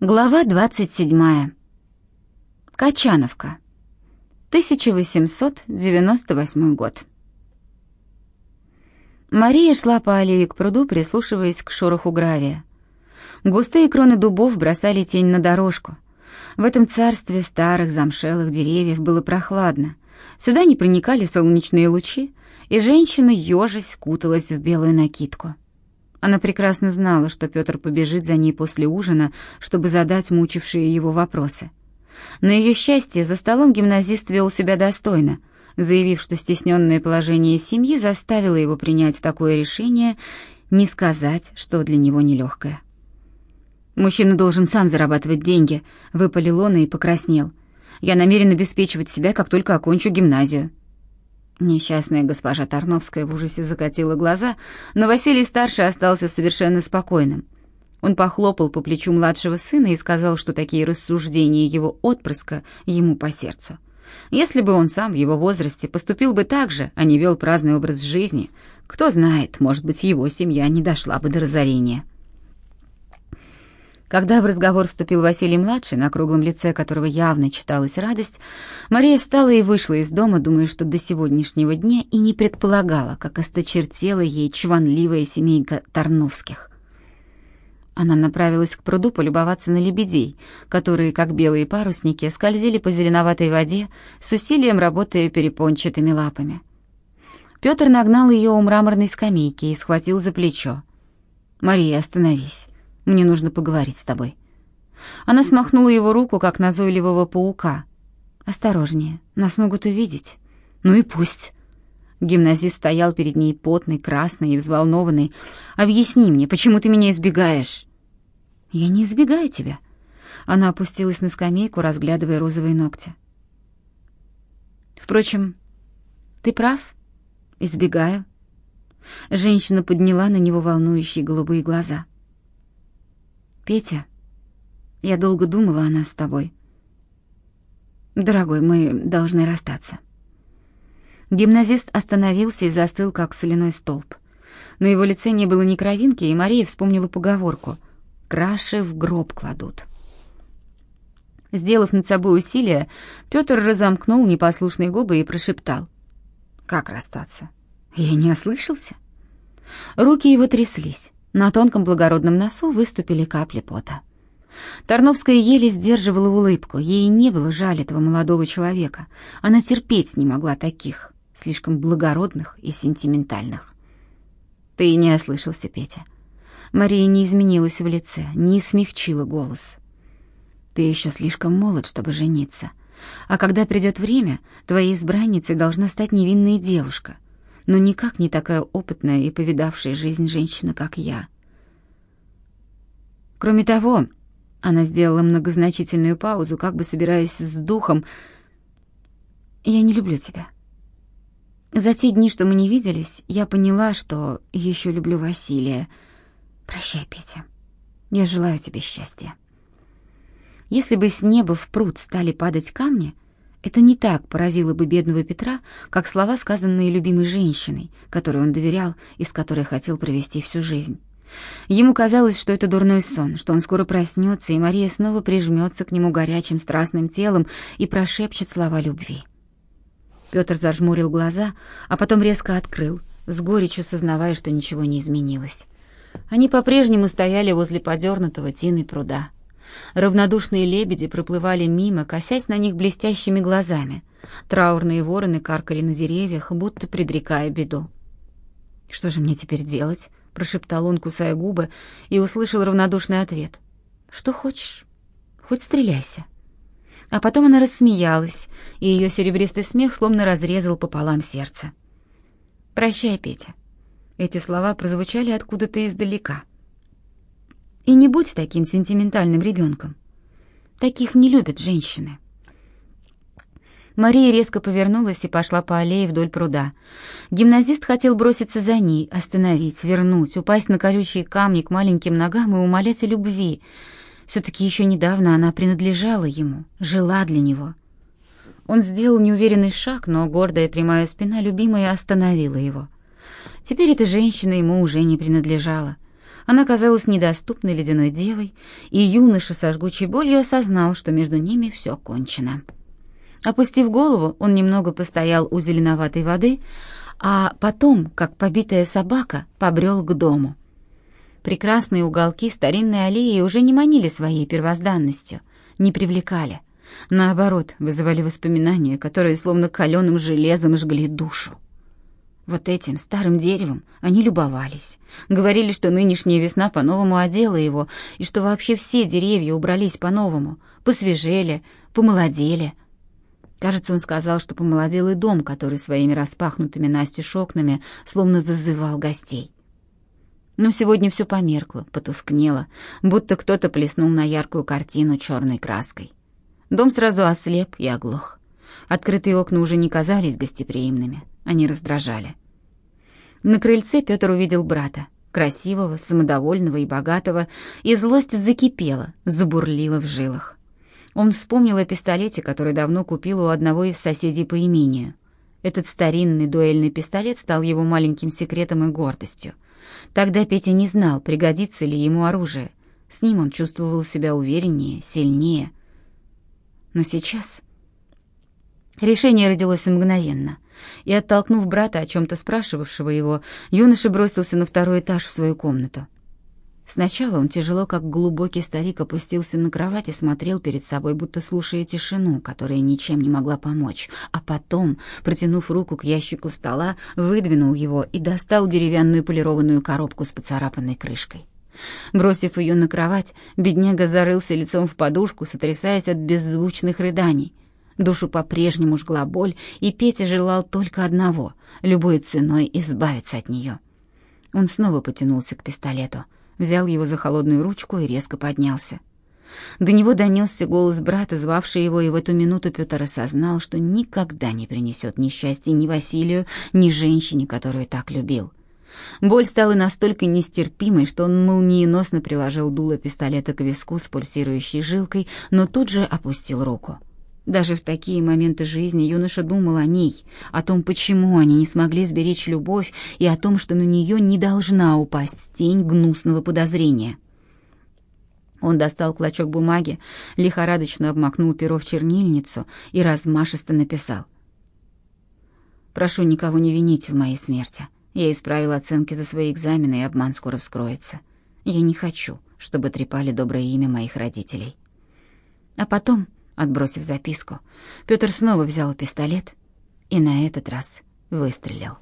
Глава 27. Качановка. 1898 год. Мария шла по аллее к пруду, прислушиваясь к шороху гравия. Густые кроны дубов бросали тень на дорожку. В этом царстве старых замшелых деревьев было прохладно. Сюда не проникали солнечные лучи, и женщина, ежась, куталась в белую накидку. Она прекрасно знала, что Петр побежит за ней после ужина, чтобы задать мучившие его вопросы. На ее счастье, за столом гимназист вел себя достойно, заявив, что стесненное положение семьи заставило его принять такое решение, не сказать, что для него нелегкое. «Мужчина должен сам зарабатывать деньги», — выпалил он и покраснел. «Я намерен обеспечивать себя, как только окончу гимназию». Несчастная госпожа Тарновская в ужасе закатила глаза, но Василий-старший остался совершенно спокойным. Он похлопал по плечу младшего сына и сказал, что такие рассуждения его отпрыска ему по сердцу. Если бы он сам в его возрасте поступил бы так же, а не вел праздный образ жизни, кто знает, может быть, его семья не дошла бы до разорения. Когда в разговор вступил Василий-младший, на круглом лице которого явно читалась радость, Мария встала и вышла из дома, думая, что до сегодняшнего дня и не предполагала, как осточертела ей чванливая семейка Тарновских. Она направилась к пруду полюбоваться на лебедей, которые, как белые парусники, скользили по зеленоватой воде, с усилием работая перепончатыми лапами. Петр нагнал ее у мраморной скамейки и схватил за плечо. «Мария, остановись. Мне нужно поговорить с тобой». Она смахнула его руку, как назойливого паука. «Осторожнее, нас могут увидеть». «Ну и пусть». Гимназист стоял перед ней потный, красный и взволнованный. «Объясни мне, почему ты меня избегаешь?» «Я не избегаю тебя». Она опустилась на скамейку, разглядывая розовые ногти. «Впрочем, ты прав. Избегаю». Женщина подняла на него волнующие голубые глаза. Петя, я долго думала о нас с тобой. Дорогой, мы должны расстаться. Гимназист остановился и застыл, как соляной столб. На его лице не было ни кровинки, и Мария вспомнила поговорку «Краши в гроб кладут». Сделав над собой усилие, Петр разомкнул непослушные губы и прошептал. «Как расстаться? Я не ослышался?» Руки его тряслись. На тонком благородном носу выступили капли пота. Тарновская еле сдерживала улыбку. Ей не было жаль этого молодого человека. Она терпеть не могла таких, слишком благородных и сентиментальных. «Ты не ослышался, Петя». Мария не изменилась в лице, не смягчила голос. «Ты еще слишком молод, чтобы жениться. А когда придет время, твоей избранницей должна стать невинная девушка, но никак не такая опытная и повидавшая жизнь женщина, как я. Кроме того, она сделала многозначительную паузу, как бы собираясь с духом. Я не люблю тебя. За те дни, что мы не виделись, я поняла, что еще люблю Василия. Прощай, Петя. Я желаю тебе счастья. Если бы с неба в пруд стали падать камни, это не так поразило бы бедного Петра, как слова, сказанные любимой женщиной, которой он доверял и с которой хотел провести всю жизнь. Ему казалось, что это дурной сон, что он скоро проснется, и Мария снова прижмется к нему горячим страстным телом и прошепчет слова любви. Петр зажмурил глаза, а потом резко открыл, с горечью сознавая, что ничего не изменилось. Они по-прежнему стояли возле подернутого тиной пруда. Равнодушные лебеди проплывали мимо, косясь на них блестящими глазами. Траурные вороны каркали на деревьях, будто предрекая беду. «Что же мне теперь делать?» — прошептал он, кусая губы, и услышал равнодушный ответ. «Что хочешь, хоть стреляйся». А потом она рассмеялась, и ее серебристый смех словно разрезал пополам сердце. «Прощай, Петя». Эти слова прозвучали откуда-то издалека — и не будь таким сентиментальным ребенком. Таких не любят женщины. Мария резко повернулась и пошла по аллее вдоль пруда. Гимназист хотел броситься за ней, остановить, вернуть, упасть на колючие камни к маленьким ногам и умолять о любви. Все-таки еще недавно она принадлежала ему, жила для него. Он сделал неуверенный шаг, но гордая прямая спина любимой остановила его. Теперь эта женщина ему уже не принадлежала. Она казалась недоступной ледяной девой, и юноша со жгучей болью осознал, что между ними все кончено. Опустив голову, он немного постоял у зеленоватой воды, а потом, как побитая собака, побрел к дому. Прекрасные уголки старинной аллеи уже не манили своей первозданностью, не привлекали. Наоборот, вызывали воспоминания, которые словно каленым железом жгли душу. Вот этим старым деревом они любовались. Говорили, что нынешняя весна по-новому одела его, и что вообще все деревья убрались по-новому, посвежели, помолодели. Кажется, он сказал, что помолодел и дом, который своими распахнутыми настежь окнами словно зазывал гостей. Но сегодня все померкло, потускнело, будто кто-то плеснул на яркую картину черной краской. Дом сразу ослеп и оглох. Открытые окна уже не казались гостеприимными. Они раздражали. На крыльце Петр увидел брата, красивого, самодовольного и богатого, и злость закипела, забурлила в жилах. Он вспомнил о пистолете, который давно купил у одного из соседей по имению. Этот старинный дуэльный пистолет стал его маленьким секретом и гордостью. Тогда Петя не знал, пригодится ли ему оружие. С ним он чувствовал себя увереннее, сильнее. Но сейчас Решение родилось мгновенно, и, оттолкнув брата, о чем-то спрашивавшего его, юноша бросился на второй этаж в свою комнату. Сначала он тяжело, как глубокий старик, опустился на кровать и смотрел перед собой, будто слушая тишину, которая ничем не могла помочь, а потом, протянув руку к ящику стола, выдвинул его и достал деревянную полированную коробку с поцарапанной крышкой. Бросив ее на кровать, бедняга зарылся лицом в подушку, сотрясаясь от беззвучных рыданий — Душу по-прежнему жгла боль, и Петя желал только одного — любой ценой избавиться от нее. Он снова потянулся к пистолету, взял его за холодную ручку и резко поднялся. До него донесся голос брата, звавший его, и в эту минуту Петр осознал, что никогда не принесет ни счастья ни Василию, ни женщине, которую так любил. Боль стала настолько нестерпимой, что он молниеносно приложил дуло пистолета к виску с пульсирующей жилкой, но тут же опустил руку. Даже в такие моменты жизни юноша думал о ней, о том, почему они не смогли сберечь любовь, и о том, что на нее не должна упасть тень гнусного подозрения. Он достал клочок бумаги, лихорадочно обмакнул перо в чернильницу и размашисто написал. «Прошу никого не винить в моей смерти. Я исправил оценки за свои экзамены, и обман скоро вскроется. Я не хочу, чтобы трепали доброе имя моих родителей». А потом Отбросив записку, Петр снова взял пистолет и на этот раз выстрелил.